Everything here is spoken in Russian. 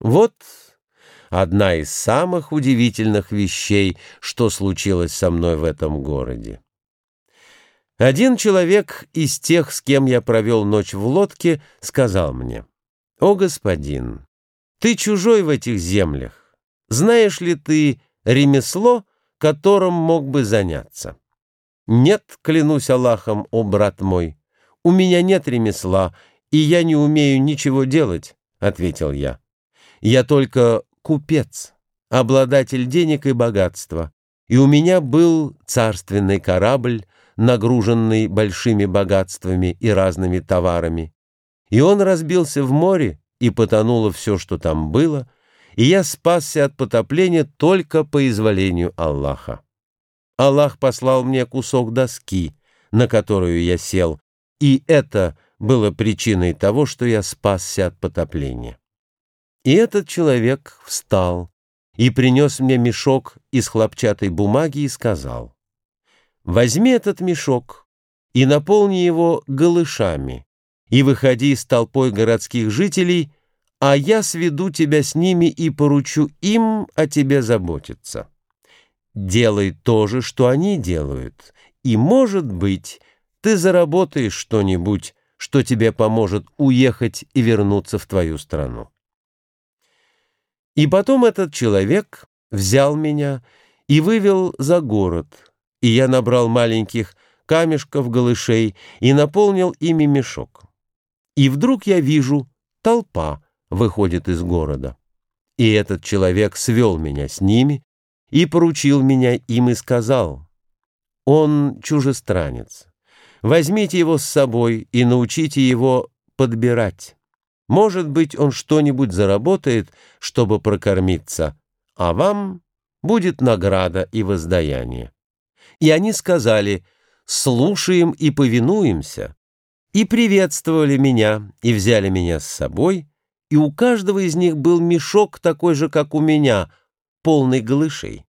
Вот одна из самых удивительных вещей, что случилось со мной в этом городе. Один человек из тех, с кем я провел ночь в лодке, сказал мне, «О, господин, ты чужой в этих землях. Знаешь ли ты ремесло, которым мог бы заняться?» «Нет, клянусь Аллахом, о брат мой, у меня нет ремесла, и я не умею ничего делать», — ответил я. «Я только купец, обладатель денег и богатства, и у меня был царственный корабль, нагруженный большими богатствами и разными товарами. И он разбился в море, и потонуло все, что там было, и я спасся от потопления только по изволению Аллаха. Аллах послал мне кусок доски, на которую я сел, и это было причиной того, что я спасся от потопления. И этот человек встал и принес мне мешок из хлопчатой бумаги и сказал — Возьми этот мешок и наполни его голышами, и выходи с толпой городских жителей, а я сведу тебя с ними и поручу им о тебе заботиться. Делай то же, что они делают, и, может быть, ты заработаешь что-нибудь, что тебе поможет уехать и вернуться в твою страну. И потом этот человек взял меня и вывел за город, и я набрал маленьких камешков голышей и наполнил ими мешок. И вдруг я вижу, толпа выходит из города. И этот человек свел меня с ними и поручил меня им и сказал, «Он чужестранец. Возьмите его с собой и научите его подбирать. Может быть, он что-нибудь заработает, чтобы прокормиться, а вам будет награда и воздаяние». И они сказали «слушаем и повинуемся», и приветствовали меня, и взяли меня с собой, и у каждого из них был мешок такой же, как у меня, полный голышей.